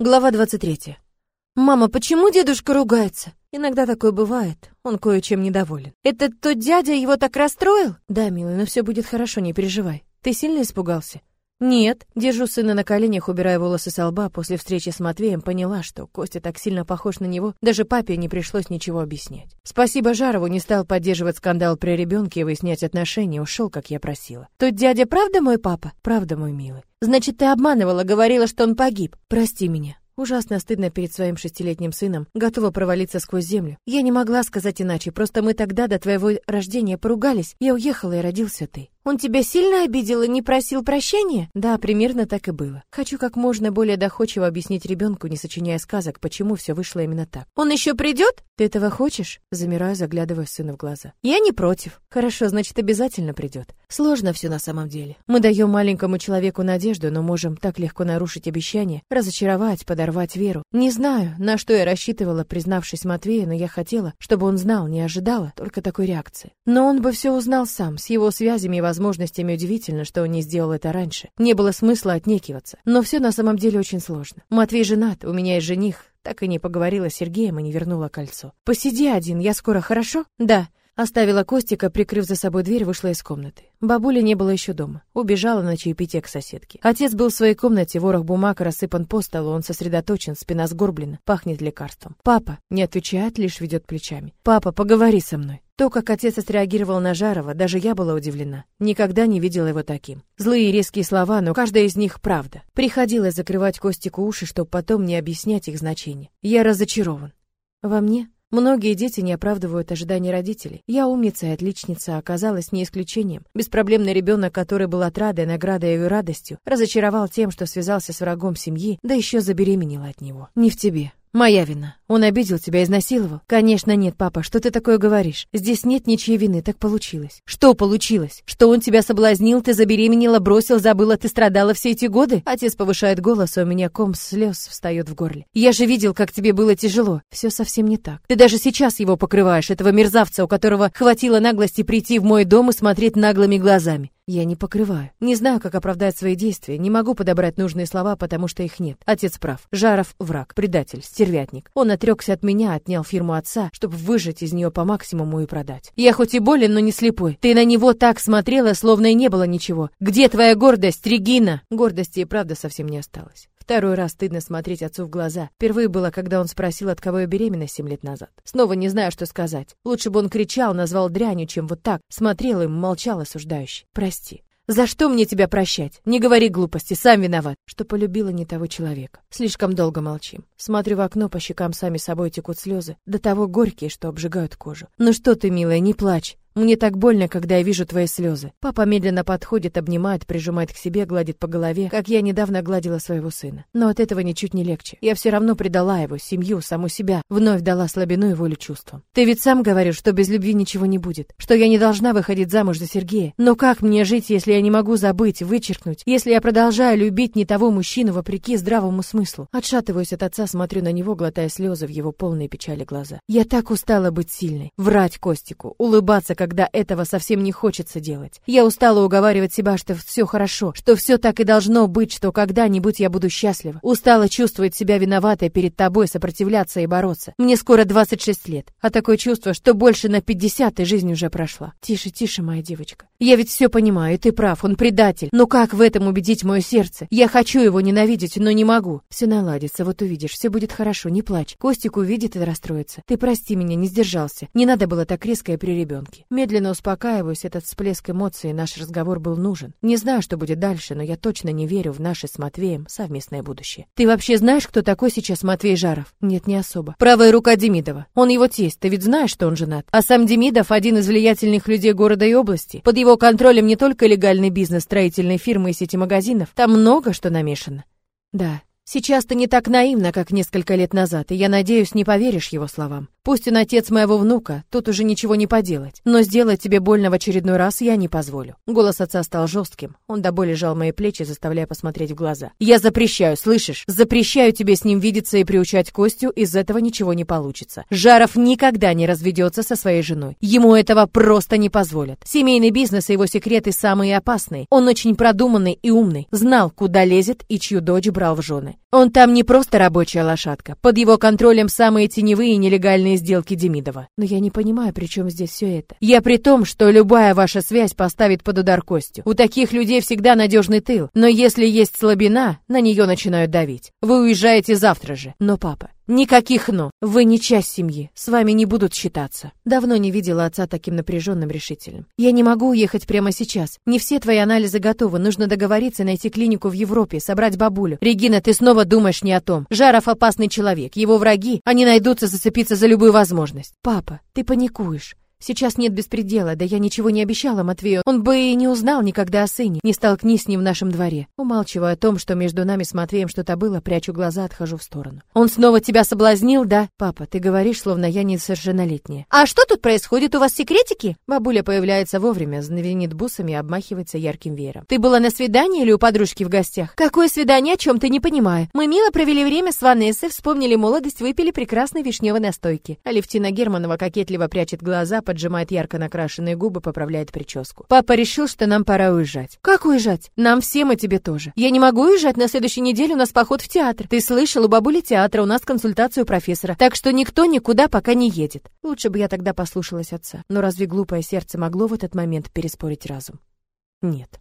Глава 23. Мама, почему дедушка ругается? Иногда такое бывает. Он кое-чем недоволен. Это тот дядя его так расстроил? Да, милый, но все будет хорошо, не переживай. Ты сильно испугался? Нет, держу сына на коленях, убирая волосы с лба, после встречи с Матвеем поняла, что Костя так сильно похож на него, даже папе не пришлось ничего объяснять. Спасибо Жарову, не стал поддерживать скандал при ребенке и выяснять отношения, ушел, как я просила. Тот дядя правда мой папа? Правда, мой милый. Значит, ты обманывала, говорила, что он погиб. Прости меня. Ужасно стыдно перед своим шестилетним сыном, готова провалиться сквозь землю. Я не могла сказать иначе, просто мы тогда до твоего рождения поругались. Я уехала, и родился ты. Он тебя сильно обидел и не просил прощения? Да, примерно так и было. Хочу как можно более доходчиво объяснить ребенку, не сочиняя сказок, почему все вышло именно так. Он еще придет? Ты этого хочешь? Замираю, заглядывая сыну в глаза. Я не против. Хорошо, значит, обязательно придет. Сложно все на самом деле. Мы даем маленькому человеку надежду, но можем так легко нарушить обещание, разочаровать, подорвать веру. Не знаю, на что я рассчитывала, признавшись Матвею, но я хотела, чтобы он знал, не ожидала только такой реакции. Но он бы все узнал сам, с его связями и возможностями удивительно, что он не сделал это раньше. Не было смысла отнекиваться. Но все на самом деле очень сложно. Матвей женат, у меня есть жених, так и не поговорила с Сергеем и не вернула кольцо. «Посиди один, я скоро, хорошо?» «Да». Оставила Костика, прикрыв за собой дверь, вышла из комнаты. Бабули не было еще дома. Убежала на чаепитие к соседке. Отец был в своей комнате, ворох бумаг рассыпан по столу, он сосредоточен, спина сгорблена, пахнет лекарством. «Папа!» Не отвечает, лишь ведет плечами. «Папа, поговори со мной!» То, как отец отреагировал на Жарова, даже я была удивлена. Никогда не видела его таким. Злые и резкие слова, но каждая из них правда. Приходилось закрывать Костику уши, чтобы потом не объяснять их значение. Я разочарован. Во мне? Многие дети не оправдывают ожиданий родителей. Я умница и отличница, оказалась не исключением. Беспроблемный ребенок, который был отрадой, наградой и радостью, разочаровал тем, что связался с врагом семьи, да еще забеременела от него. Не в тебе. Моя вина. Он обидел тебя, изнасиловал? Конечно, нет, папа, что ты такое говоришь? Здесь нет ничьей вины, так получилось. Что получилось? Что он тебя соблазнил, ты забеременела, бросил, забыла, ты страдала все эти годы? Отец повышает голос, а у меня ком слез встает в горле. Я же видел, как тебе было тяжело. Все совсем не так. Ты даже сейчас его покрываешь, этого мерзавца, у которого хватило наглости прийти в мой дом и смотреть наглыми глазами. Я не покрываю. Не знаю, как оправдать свои действия. Не могу подобрать нужные слова, потому что их нет. Отец прав. Жаров — враг, предатель, стервятник. Он отрекся от меня, отнял фирму отца, чтобы выжать из нее по максимуму и продать. Я хоть и болен, но не слепой. Ты на него так смотрела, словно и не было ничего. Где твоя гордость, Регина? Гордости и правда совсем не осталось. Второй раз стыдно смотреть отцу в глаза. Впервые было, когда он спросил, от кого я беременна семь лет назад. Снова не знаю, что сказать. Лучше бы он кричал, назвал дрянью, чем вот так. Смотрел и молчал осуждающий. Прости. За что мне тебя прощать? Не говори глупости, сам виноват, что полюбила не того человека. Слишком долго молчим. Смотрю в окно, по щекам сами собой текут слезы, до того горькие, что обжигают кожу. Ну что ты, милая, не плачь. Мне так больно, когда я вижу твои слезы. Папа медленно подходит, обнимает, прижимает к себе, гладит по голове, как я недавно гладила своего сына. Но от этого ничуть не легче. Я все равно предала его, семью, саму себя, вновь дала слабину и волю чувствам. Ты ведь сам говоришь, что без любви ничего не будет, что я не должна выходить замуж за Сергея. Но как мне жить, если я не могу забыть, вычеркнуть, если я продолжаю любить не того мужчину вопреки здравому смыслу? Отшатываюсь от отца, смотрю на него, глотая слезы в его полные печали глаза. Я так устала быть сильной, врать Костику, улыбаться, когда этого совсем не хочется делать. Я устала уговаривать себя, что все хорошо, что все так и должно быть, что когда-нибудь я буду счастлива. Устала чувствовать себя виноватой перед тобой, сопротивляться и бороться. Мне скоро 26 лет, а такое чувство, что больше на 50 и жизнь уже прошла. Тише, тише, моя девочка. Я ведь все понимаю, и ты прав, он предатель. Но как в этом убедить мое сердце? Я хочу его ненавидеть, но не могу. Все наладится, вот увидишь, все будет хорошо, не плачь. Костик увидит и расстроится. Ты прости меня, не сдержался. Не надо было так резко и при ребенке. Медленно успокаиваюсь, этот всплеск эмоций, наш разговор был нужен. Не знаю, что будет дальше, но я точно не верю в наше с Матвеем совместное будущее. Ты вообще знаешь, кто такой сейчас Матвей Жаров? Нет, не особо. Правая рука Демидова. Он его тесть, ты ведь знаешь, что он женат. А сам Демидов один из влиятельных людей города и области. Под его контролем не только легальный бизнес, строительные фирмы и сети магазинов. Там много что намешано. Да, Сейчас ты не так наивна, как несколько лет назад, и я надеюсь, не поверишь его словам. Пусть он отец моего внука, тут уже ничего не поделать. Но сделать тебе больно в очередной раз я не позволю. Голос отца стал жестким. Он до боли жал мои плечи, заставляя посмотреть в глаза. Я запрещаю, слышишь? Запрещаю тебе с ним видеться и приучать Костю, из этого ничего не получится. Жаров никогда не разведется со своей женой. Ему этого просто не позволят. Семейный бизнес и его секреты самые опасные. Он очень продуманный и умный, знал, куда лезет и чью дочь брал в жены. Он там не просто рабочая лошадка. Под его контролем самые теневые и нелегальные сделки Демидова. Но я не понимаю, при чем здесь все это. Я при том, что любая ваша связь поставит под удар Костю. У таких людей всегда надежный тыл. Но если есть слабина, на нее начинают давить. Вы уезжаете завтра же. Но, папа, Никаких «но». Вы не часть семьи. С вами не будут считаться. Давно не видела отца таким напряженным, решительным. Я не могу уехать прямо сейчас. Не все твои анализы готовы. Нужно договориться, найти клинику в Европе, собрать бабулю. Регина, ты снова думаешь не о том. Жаров опасный человек. Его враги, они найдутся зацепиться за любую возможность. Папа, ты паникуешь. Сейчас нет беспредела, да я ничего не обещала Матвею. Он бы и не узнал никогда о сыне, не столкнись с ним в нашем дворе. Умалчивая о том, что между нами с Матвеем что-то было, прячу глаза, отхожу в сторону. Он снова тебя соблазнил, да? Папа, ты говоришь, словно я несовершеннолетняя. А что тут происходит? У вас секретики? Бабуля появляется вовремя, знавенит бусами и обмахивается ярким веером. Ты была на свидании или у подружки в гостях? Какое свидание, о чем ты не понимаю? Мы мило провели время с Ванессой, вспомнили молодость, выпили прекрасной вишневой настойки. Алевтина Германова кокетливо прячет глаза, поджимает ярко накрашенные губы, поправляет прическу. Папа решил, что нам пора уезжать. Как уезжать? Нам всем и тебе тоже. Я не могу уезжать, на следующей неделе у нас поход в театр. Ты слышал, у бабули театра, у нас консультация у профессора. Так что никто никуда пока не едет. Лучше бы я тогда послушалась отца. Но разве глупое сердце могло в этот момент переспорить разум? Нет.